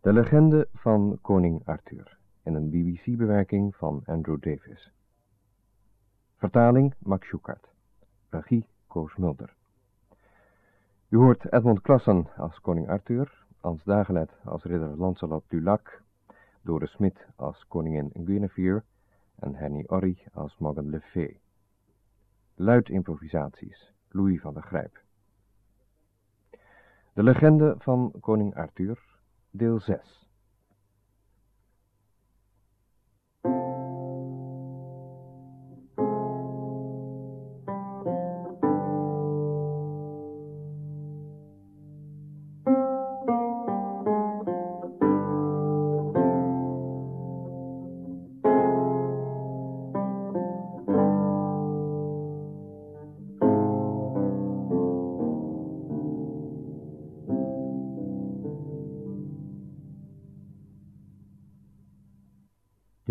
De legende van koning Arthur in een BBC-bewerking van Andrew Davis. Vertaling Max Schukart. Regie Koos Mulder. U hoort Edmond Klassen als koning Arthur, Hans Dagelet als ridder Lancelot du Lac, Dore Smit als koningin Guinevere en Henny Orry als Morgan Le Fay. Luid improvisaties, Louis van der Grijp. De legende van koning Arthur, deel 6.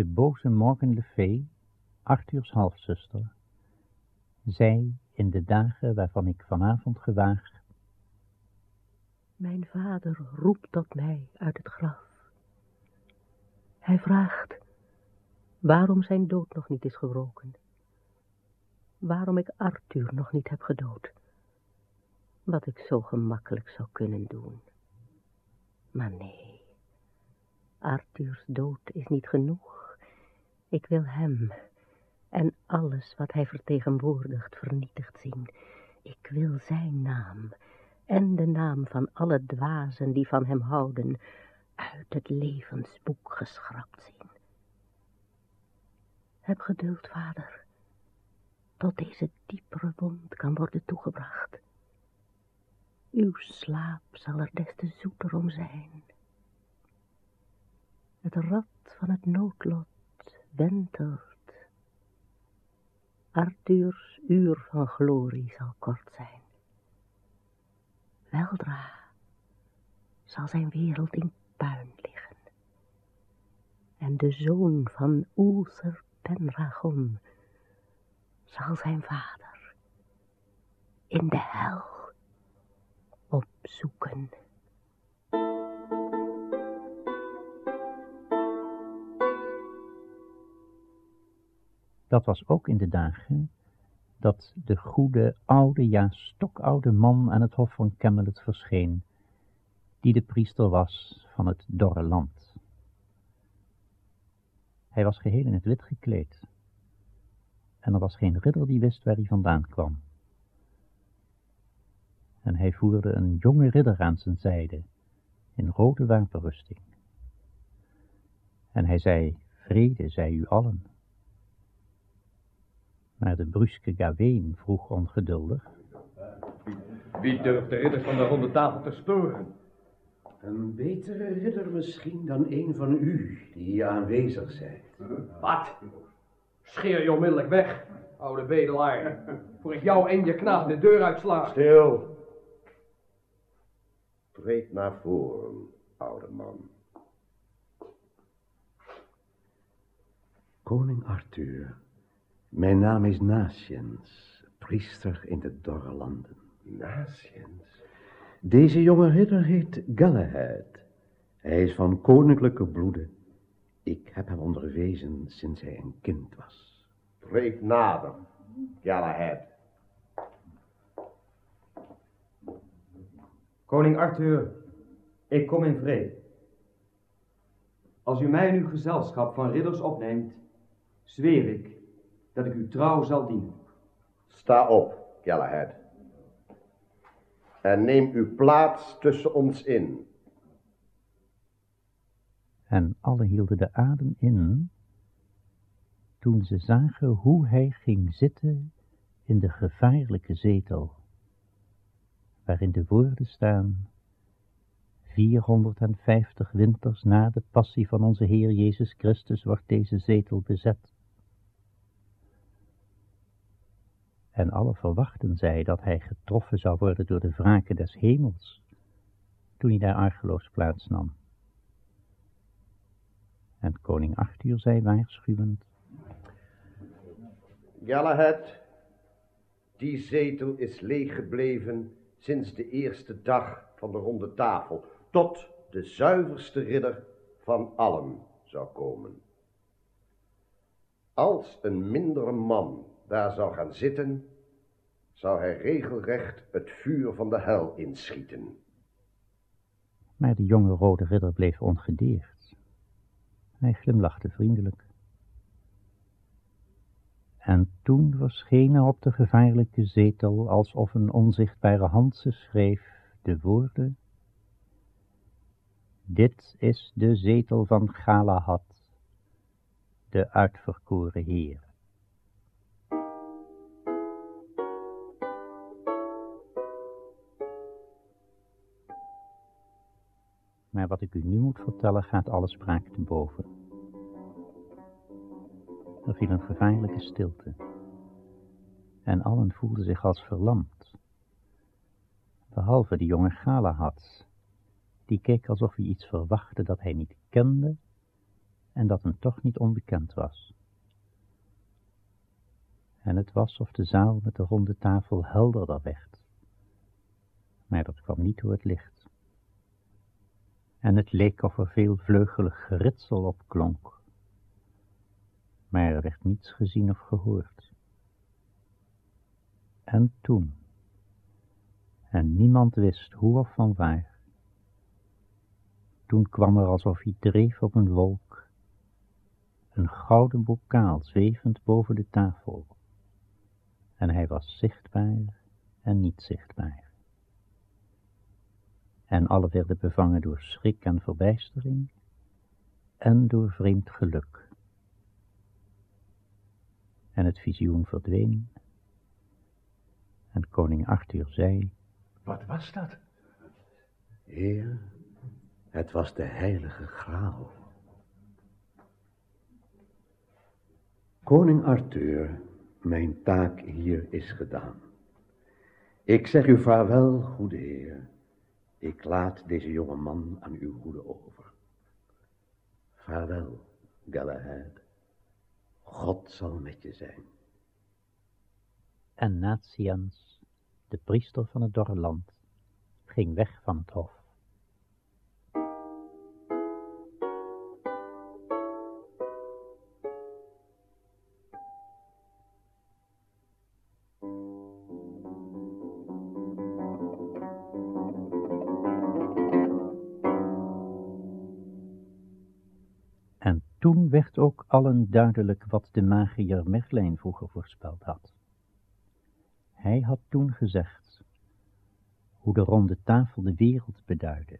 De boze Morgan Le Fay, Arthurs halfzuster, zei in de dagen waarvan ik vanavond gewaag, Mijn vader roept tot mij uit het graf. Hij vraagt waarom zijn dood nog niet is gewroken. Waarom ik Arthur nog niet heb gedood. Wat ik zo gemakkelijk zou kunnen doen. Maar nee, Arthurs dood is niet genoeg. Ik wil hem en alles wat hij vertegenwoordigt vernietigd zien. Ik wil zijn naam en de naam van alle dwazen die van hem houden uit het levensboek geschrapt zien. Heb geduld, vader, tot deze diepere wond kan worden toegebracht. Uw slaap zal er des te zoeter om zijn. Het rad van het noodlot wentelt. Arthurs uur van glorie zal kort zijn. Weldra zal zijn wereld in puin liggen. En de zoon van Uther Pendragon zal zijn vader in de hel opzoeken. Dat was ook in de dagen dat de goede, oude, ja stokoude man aan het hof van Camelot verscheen, die de priester was van het dorre land. Hij was geheel in het wit gekleed, en er was geen ridder die wist waar hij vandaan kwam. En hij voerde een jonge ridder aan zijn zijde, in rode wapenrusting. En hij zei, vrede zij u allen. Maar de bruske Gawain vroeg ongeduldig. Wie durft de ridders van de ronde tafel te storen? Een betere ridder misschien dan een van u die hier aanwezig zijn. Wat? Scheer je onmiddellijk weg, oude bedelaar. Voor ik jou en je knaap de deur uitsla. Stil. Treed naar voren, oude man. Koning Arthur, mijn naam is Natiens, priester in de dorre landen. Natiens. Deze jonge ridder heet Galahad. Hij is van koninklijke bloede. Ik heb hem onderwezen sinds hij een kind was. Treed nader, Galahad. Koning Arthur, ik kom in vrede. Als u mij in uw gezelschap van ridders opneemt, zweer ik dat ik u trouw zal dienen. Sta op, Galahad. En neem uw plaats tussen ons in. En alle hielden de adem in, toen ze zagen hoe hij ging zitten in de gevaarlijke zetel, waarin de woorden staan, 450 winters na de passie van onze Heer Jezus Christus wordt deze zetel bezet. En alle verwachten zij dat hij getroffen zou worden door de wraken des hemels, toen hij daar argeloos plaatsnam. En koning Arthur zei waarschuwend, Galahad, die zetel is leeg gebleven sinds de eerste dag van de ronde tafel, tot de zuiverste ridder van allen zou komen. Als een mindere man daar zou gaan zitten, zou hij regelrecht het vuur van de hel inschieten. Maar de jonge rode ridder bleef ongedeerd. Hij glimlachte vriendelijk. En toen verschenen op de gevaarlijke zetel, alsof een onzichtbare hand ze schreef, de woorden Dit is de zetel van Galahad, de uitverkoren Heer. Maar wat ik u nu moet vertellen gaat alle spraak te boven. Er viel een gevaarlijke stilte. En allen voelden zich als verlamd. Behalve de jonge Galahad. Die keek alsof hij iets verwachtte dat hij niet kende en dat hem toch niet onbekend was. En het was of de zaal met de ronde tafel helderder werd. Maar dat kwam niet door het licht. En het leek of er veel vleugelig geritsel opklonk. Maar er werd niets gezien of gehoord. En toen, en niemand wist hoe of van waar, toen kwam er alsof hij dreef op een wolk een gouden bokaal zwevend boven de tafel. En hij was zichtbaar en niet zichtbaar. En alle werden bevangen door schrik en verbijstering en door vreemd geluk. En het visioen verdween. En koning Arthur zei, Wat was dat? Heer, het was de heilige graal. Koning Arthur, mijn taak hier is gedaan. Ik zeg u vaarwel, goede heer. Ik laat deze jonge man aan uw goede over. Vaarwel, Galahad. God zal met je zijn. En Natians, de priester van het dorre land, ging weg van het hof. Toen werd ook allen duidelijk wat de magier Merlijn vroeger voorspeld had. Hij had toen gezegd hoe de ronde tafel de wereld beduidde.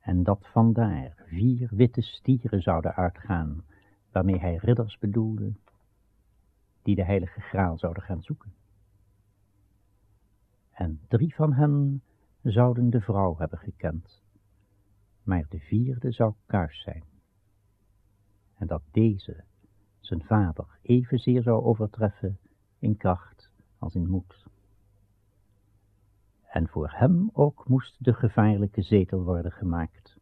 En dat vandaar vier witte stieren zouden uitgaan, waarmee hij ridders bedoelde, die de heilige graal zouden gaan zoeken. En drie van hen zouden de vrouw hebben gekend, maar de vierde zou kuis zijn. En dat deze zijn vader evenzeer zou overtreffen in kracht als in moed. En voor hem ook moest de gevaarlijke zetel worden gemaakt,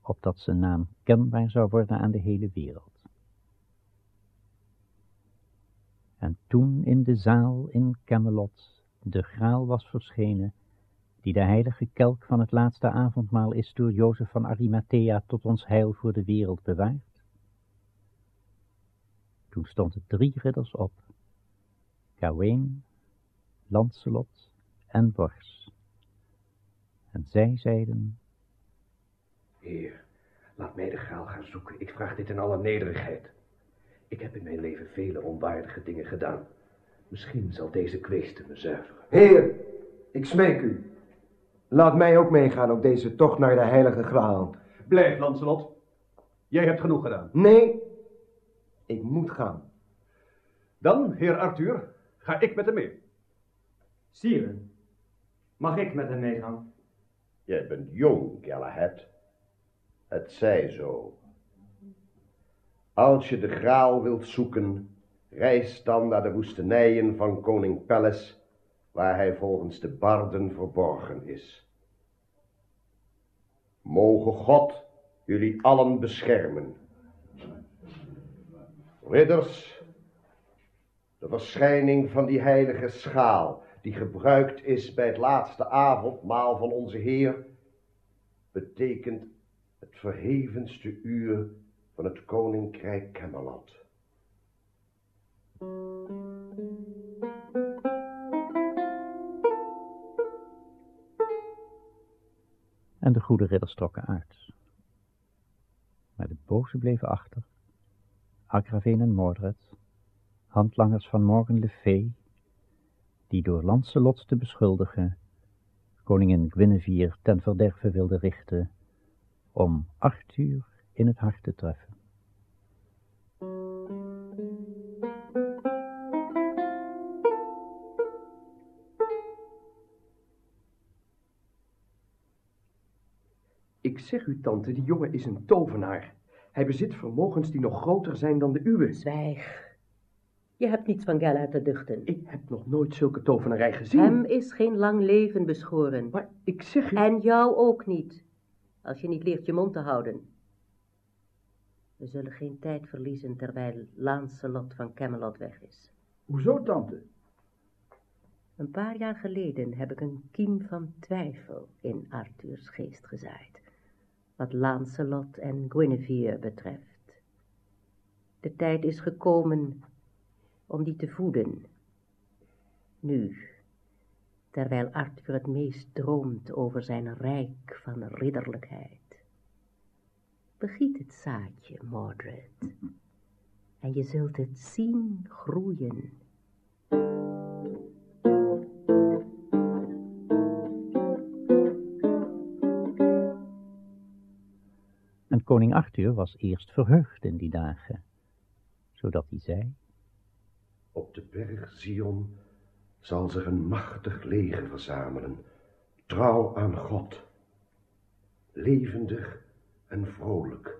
opdat zijn naam kenbaar zou worden aan de hele wereld. En toen in de zaal in Camelot de graal was verschenen, die de heilige kelk van het laatste avondmaal is door Jozef van Arimathea tot ons heil voor de wereld bewaard. Toen stonden drie ridders op, Gawain, Lancelot en Bors. En zij zeiden, Heer, laat mij de graal gaan zoeken. Ik vraag dit in alle nederigheid. Ik heb in mijn leven vele onwaardige dingen gedaan. Misschien zal deze kweeste me zuiveren. Heer, ik smeek u. Laat mij ook meegaan op deze tocht naar de heilige graal. Blijf, Lancelot. Jij hebt genoeg gedaan. Nee, ik moet gaan. Dan, heer Arthur, ga ik met hem mee. Sire, mag ik met hem meegaan? Jij bent jong, Galahad. Het zij zo. Als je de graal wilt zoeken, reis dan naar de woestenijen van koning Pelles, waar hij volgens de barden verborgen is. Mogen God jullie allen beschermen. Ridders, de verschijning van die heilige schaal, die gebruikt is bij het laatste avondmaal van onze Heer, betekent het verhevenste uur van het koninkrijk Camelot. En de goede ridders trokken uit. Maar de boze bleven achter. Agraveen en Mordred, handlangers van Morgan le Fay, die door Lancelot te beschuldigen koningin Guinevere ten verderve wilde richten om Arthur in het hart te treffen. Ik zeg u, tante, die jongen is een tovenaar. Hij bezit vermogens die nog groter zijn dan de uwe. Zwijg. Je hebt niets van Gella te duchten. Ik heb nog nooit zulke tovenarij gezien. Hem is geen lang leven beschoren. Maar ik zeg u... En jou ook niet. Als je niet leert je mond te houden. We zullen geen tijd verliezen terwijl Lancelot van Camelot weg is. Hoezo, tante? Een paar jaar geleden heb ik een kiem van twijfel in Arthurs geest gezaaid. Wat Lancelot en Guinevere betreft. De tijd is gekomen om die te voeden. Nu, terwijl Arthur het meest droomt over zijn rijk van ridderlijkheid. Begiet het zaadje, Mordred, en je zult het zien groeien. Koning Arthur was eerst verheugd in die dagen, zodat hij zei... Op de berg Zion zal zich een machtig leger verzamelen, trouw aan God, levendig en vrolijk.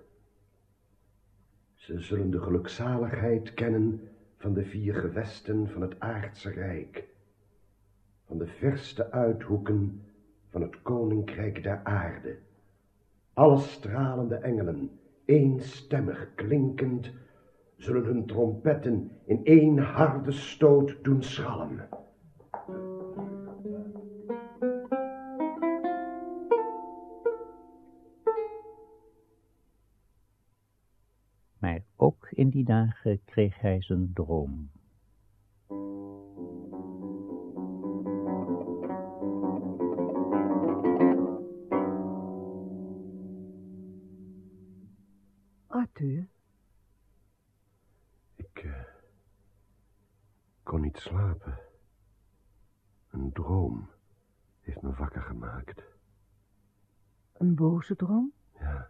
Ze zullen de gelukzaligheid kennen van de vier gewesten van het aardse rijk, van de verste uithoeken van het koninkrijk der aarde. Alle stralende engelen, eenstemmig klinkend, zullen hun trompetten in één harde stoot doen schallen. Maar ook in die dagen kreeg hij zijn droom. Niet slapen. Een droom heeft me wakker gemaakt. een boze droom? Ja,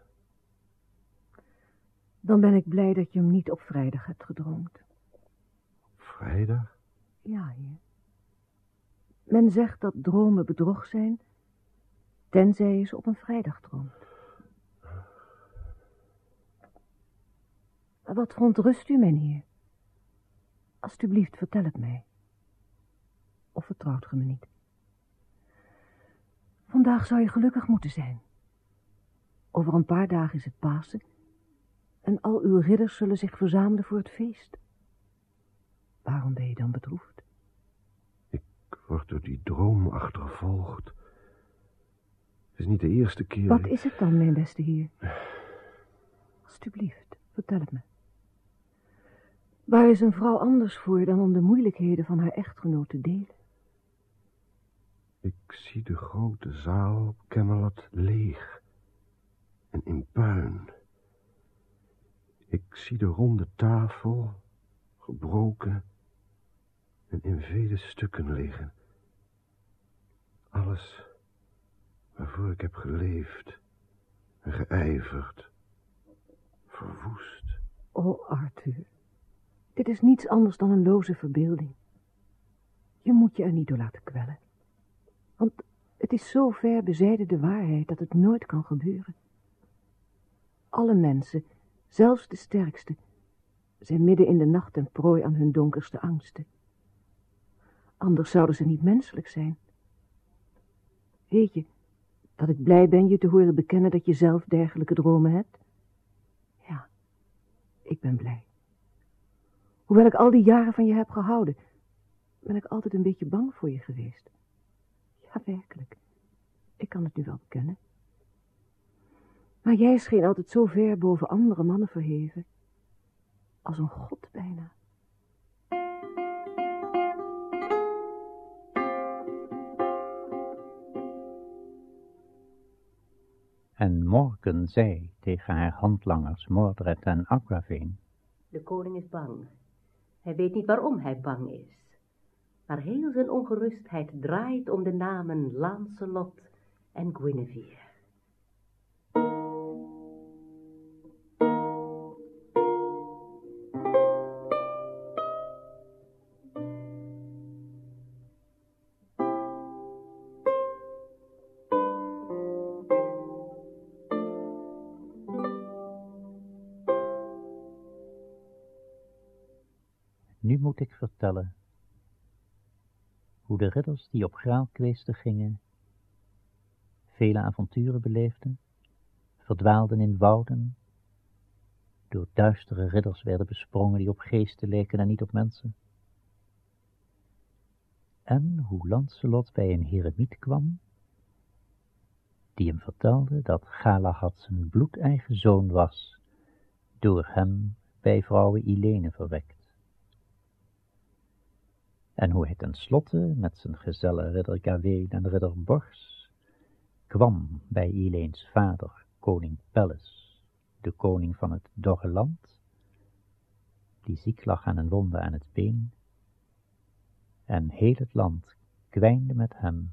Dan ben ik blij dat je hem niet op vrijdag hebt gedroomd. vrijdag? Ja, heer. Men zegt dat dromen bedrog zijn, tenzij je ze op een vrijdag droomt. Wat verontrust u, meneer? Alsjeblieft, vertel het mij. Of vertrouwt ge me niet? Vandaag zou je gelukkig moeten zijn. Over een paar dagen is het Pasen en al uw ridders zullen zich verzamelen voor het feest. Waarom ben je dan bedroefd? Ik word door die droom achtervolgd. Het is niet de eerste keer... Wat is het dan, mijn beste heer? Alsjeblieft, vertel het me. Waar is een vrouw anders voor dan om de moeilijkheden van haar echtgenoot te delen? Ik zie de grote zaal op Camelot leeg en in puin. Ik zie de ronde tafel gebroken en in vele stukken liggen. Alles waarvoor ik heb geleefd en geijverd, verwoest. O, Arthur, dit is niets anders dan een loze verbeelding. Je moet je er niet door laten kwellen. Want het is zo ver bezijden de waarheid dat het nooit kan gebeuren. Alle mensen, zelfs de sterkste, zijn midden in de nacht en prooi aan hun donkerste angsten. Anders zouden ze niet menselijk zijn. Weet je, dat ik blij ben je te horen bekennen dat je zelf dergelijke dromen hebt? Ja, ik ben blij. Hoewel ik al die jaren van je heb gehouden, ben ik altijd een beetje bang voor je geweest. Ja, werkelijk. Ik kan het nu wel bekennen. Maar jij scheen altijd zo ver boven andere mannen verheven. Als een god bijna. En Morgan zei tegen haar handlangers Mordred en Aquaveen. De koning is bang. Hij weet niet waarom hij bang is. Maar heel zijn ongerustheid draait om de namen Lancelot en Guinevere. Nu moet ik vertellen hoe de ridders die op graalkweesten gingen, vele avonturen beleefden, verdwaalden in wouden, door duistere ridders werden besprongen die op geesten leken en niet op mensen. En hoe Lancelot bij een heremiet kwam, die hem vertelde dat Galahad zijn bloedeigen zoon was, door hem bij vrouwe Ilene verwekt en hoe hij tenslotte met zijn gezellen ridder Gawain en ridder Bors kwam bij Ileens vader, koning Pelles, de koning van het dorre land, die ziek lag aan een wonde aan het been, en heel het land kwijnde met hem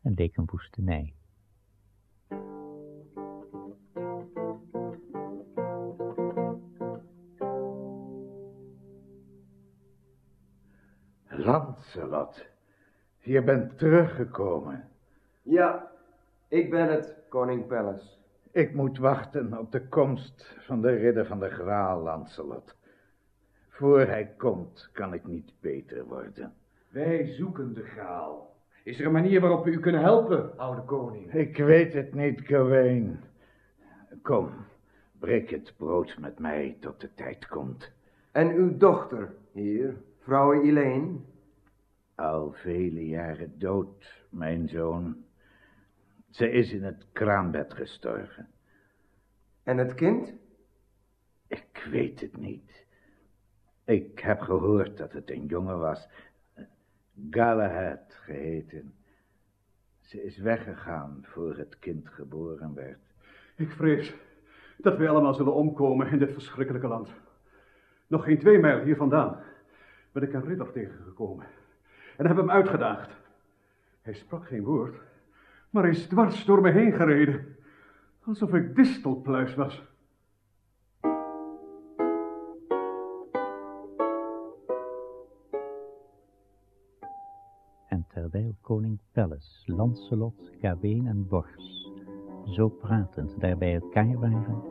en leek een woestenij. Lancelot, je bent teruggekomen. Ja, ik ben het, koning Pelles. Ik moet wachten op de komst van de ridder van de Graal, Lancelot. Voor hij komt, kan ik niet beter worden. Wij zoeken de Graal. Is er een manier waarop we u kunnen helpen, oude koning? Ik weet het niet, Gawain. Kom, breek het brood met mij tot de tijd komt. En uw dochter, hier, vrouw Elaine? Al vele jaren dood, mijn zoon. Ze is in het kraambed gestorven. En het kind? Ik weet het niet. Ik heb gehoord dat het een jongen was. Galahad geheten. Ze is weggegaan voor het kind geboren werd. Ik vrees dat wij allemaal zullen omkomen in dit verschrikkelijke land. Nog geen twee mijl hier vandaan ben ik een ridder tegengekomen en heb hem uitgedaagd. Hij sprak geen woord, maar is dwars door me heen gereden, alsof ik distelpluis was. En terwijl koning Pelles, Lancelot, Gawain en Bors zo pratend daar bij elkaar waren,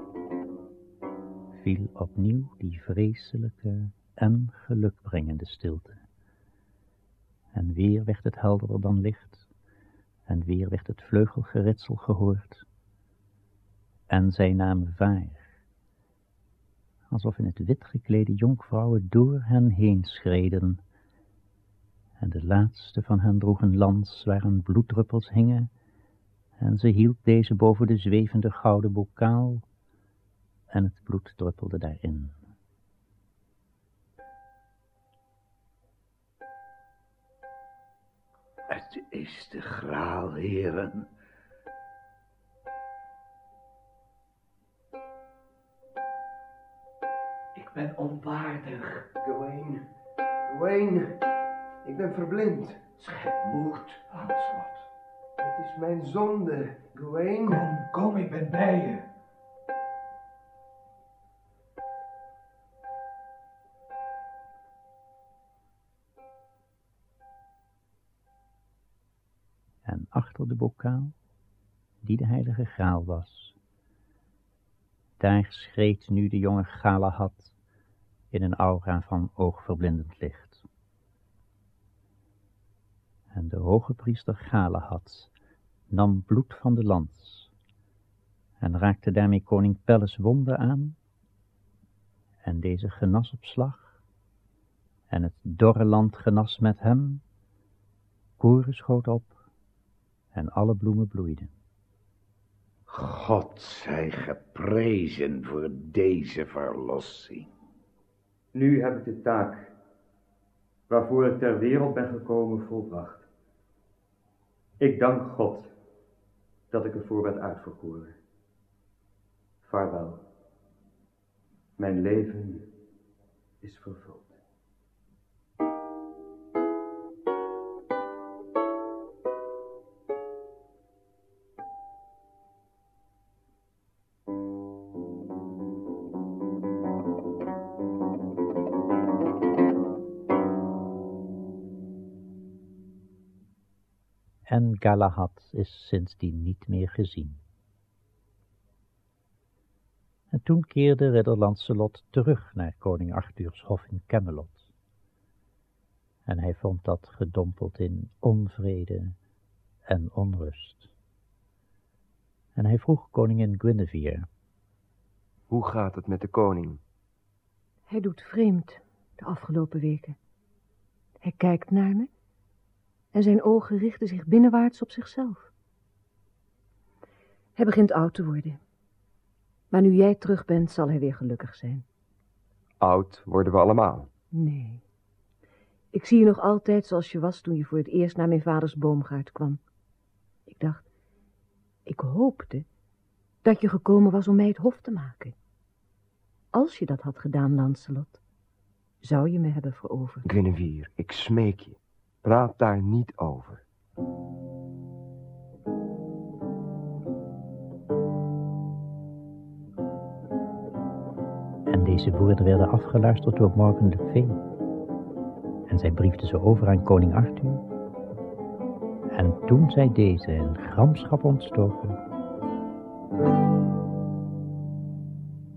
viel opnieuw die vreselijke en gelukbrengende stilte. En weer werd het helderder dan licht, en weer werd het vleugelgeritsel gehoord. En zij namen vaar, alsof in het wit geklede jonkvrouwen door hen heen schreden, en de laatste van hen droeg een lans waaraan bloeddruppels hingen, en ze hield deze boven de zwevende gouden bokaal, en het bloed druppelde daarin. Het is de graal, heren. Ik ben onwaardig. Gawain, Gawain, ik ben verblind. Schep moed, Lancelot. Het is mijn zonde, Gawain. Kom, kom, ik ben bij je. Achter de bokaal, die de heilige graal was. Daar schreed nu de jonge Galahad in een aura van oogverblindend licht. En de hoge priester Galahad nam bloed van de lans en raakte daarmee koning Pelles wonde aan en deze genas op slag en het dorre land genas met hem, koren schoot op en alle bloemen bloeiden. God zij geprezen voor deze verlossing. Nu heb ik de taak waarvoor ik ter wereld ben gekomen volbracht. Ik dank God dat ik ervoor werd uitverkoren. Vaarwel. Mijn leven is vervuld. En Galahad is sindsdien niet meer gezien. En toen keerde ridder Lancelot terug naar koning Arthurs hof in Camelot. En hij vond dat gedompeld in onvrede en onrust. En hij vroeg koningin Guinevere. Hoe gaat het met de koning? Hij doet vreemd de afgelopen weken. Hij kijkt naar me en zijn ogen richten zich binnenwaarts op zichzelf. Hij begint oud te worden. Maar nu jij terug bent, zal hij weer gelukkig zijn. Oud worden we allemaal. Nee. Ik zie je nog altijd zoals je was toen je voor het eerst naar mijn vaders boomgaard kwam. Ik dacht, ik hoopte dat je gekomen was om mij het hof te maken. Als je dat had gedaan, Lancelot, zou je me hebben veroverd. Guinevere, ik smeek je. Praat daar niet over. En deze woorden werden afgeluisterd door Morgan le Fay. En zij briefde ze over aan koning Arthur. En toen zei deze in gramschap ontstoken.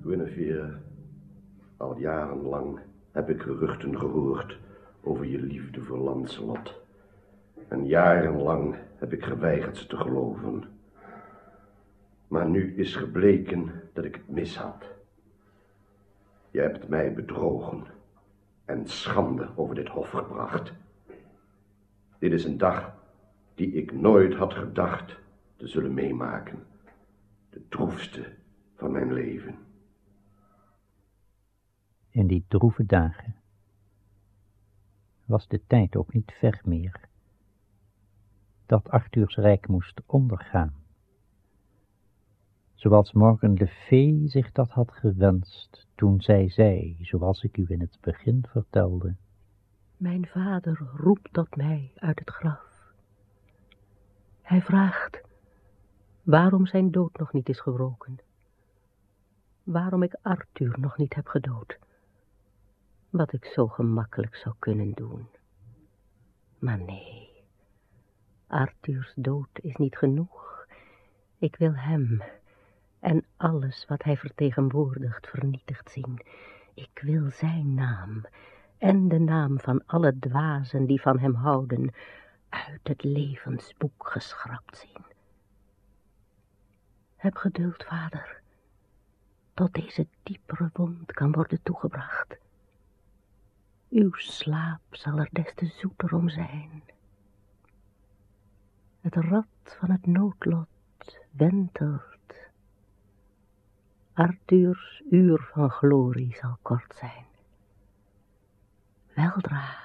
Guinevere, al jarenlang heb ik geruchten gehoord over je liefde voor Lancelot. En jarenlang heb ik geweigerd ze te geloven. Maar nu is gebleken dat ik het mis had. Je hebt mij bedrogen en schande over dit hof gebracht. Dit is een dag die ik nooit had gedacht te zullen meemaken. De droefste van mijn leven. In die droeve dagen was de tijd ook niet ver meer, dat Arthurs rijk moest ondergaan, zoals Morgan le Fay zich dat had gewenst toen zij zei, zoals ik u in het begin vertelde. Mijn vader roept tot mij uit het graf. Hij vraagt waarom zijn dood nog niet is gewroken, waarom ik Arthur nog niet heb gedood wat ik zo gemakkelijk zou kunnen doen. Maar nee, Arthurs dood is niet genoeg. Ik wil hem en alles wat hij vertegenwoordigt vernietigd zien. Ik wil zijn naam en de naam van alle dwazen die van hem houden uit het levensboek geschrapt zien. Heb geduld, vader, tot deze diepere wond kan worden toegebracht. Uw slaap zal er des te zoeter om zijn. Het rad van het noodlot wentelt. Arthurs uur van glorie zal kort zijn. Weldra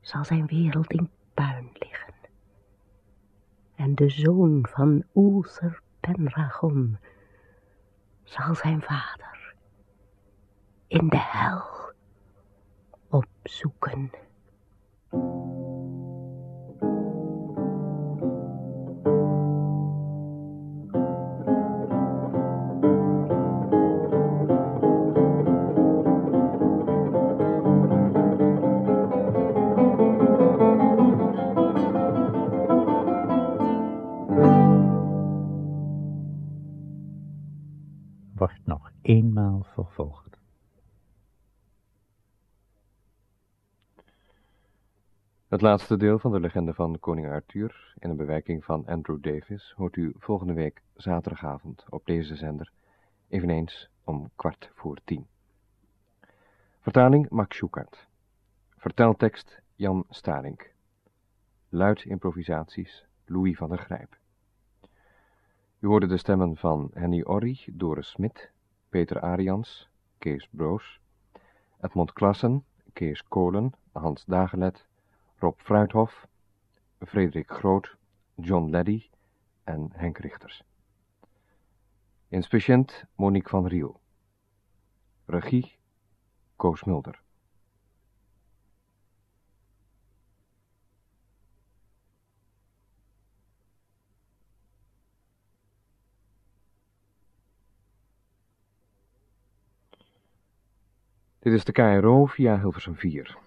zal zijn wereld in puin liggen. En de zoon van Uther Pendragon zal zijn vader in de hel opzoeken. Het laatste deel van de legende van koning Arthur in een bewerking van Andrew Davis hoort u volgende week zaterdagavond op deze zender, eveneens om kwart voor tien. Vertaling Max Schukart. Verteltekst Jan Starink. Luid improvisaties Louis van der Grijp. U hoorde de stemmen van Henny Orry, Doris Smit, Peter Arians, Kees Broos, Edmond Klassen, Kees Kolen, Hans Dagelet, Rob Fruithof, Frederik Groot, John Leddy en Henk Richters. Inspeciënt Monique van Riel. Regie Koos Mulder. Dit is de KRO via Hilversum 4.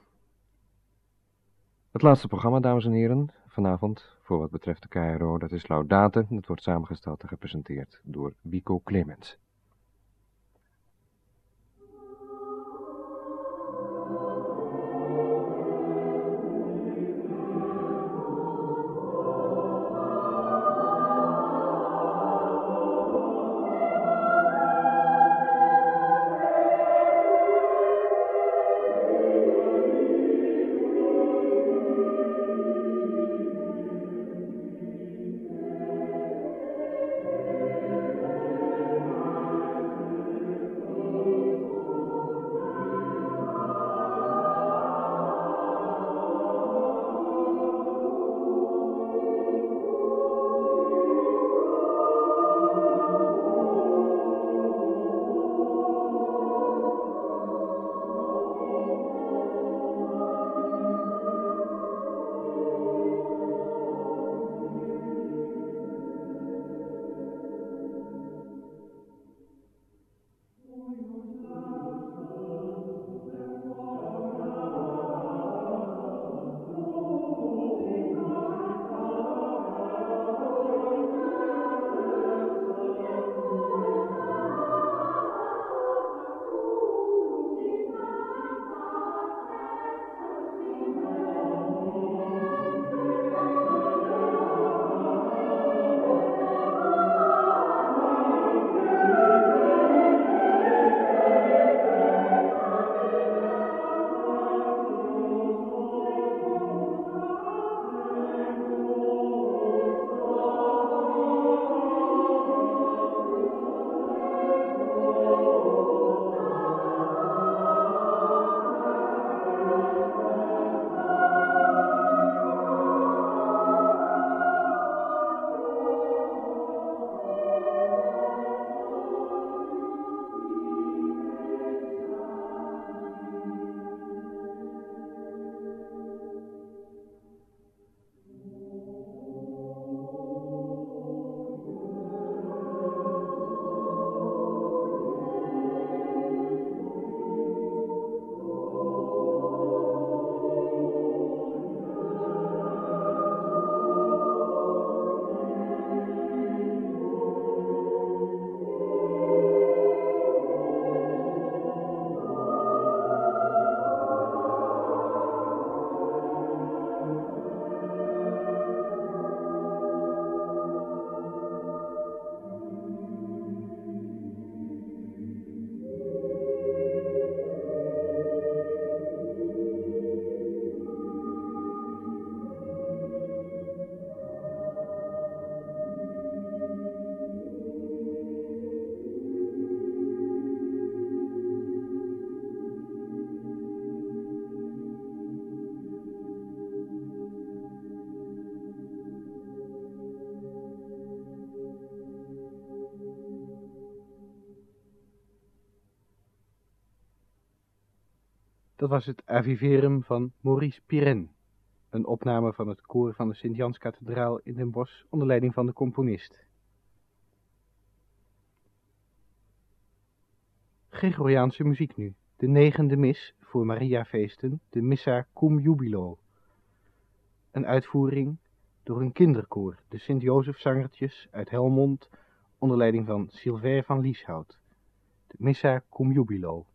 Het laatste programma, dames en heren, vanavond, voor wat betreft de KRO, dat is Laudate. Het wordt samengesteld en gepresenteerd door Wico Clemens. Dat was het Aviverum van Maurice Pirenne, een opname van het koor van de Sint-Janskathedraal in Den Bosch onder leiding van de componist. Gregoriaanse muziek nu, de negende mis voor Mariafeesten, de Missa Cum Jubilo. Een uitvoering door een kinderkoor, de Sint-Jozefzangertjes uit Helmond, onder leiding van Sylvain van Lieshout. De Missa Cum Jubilo.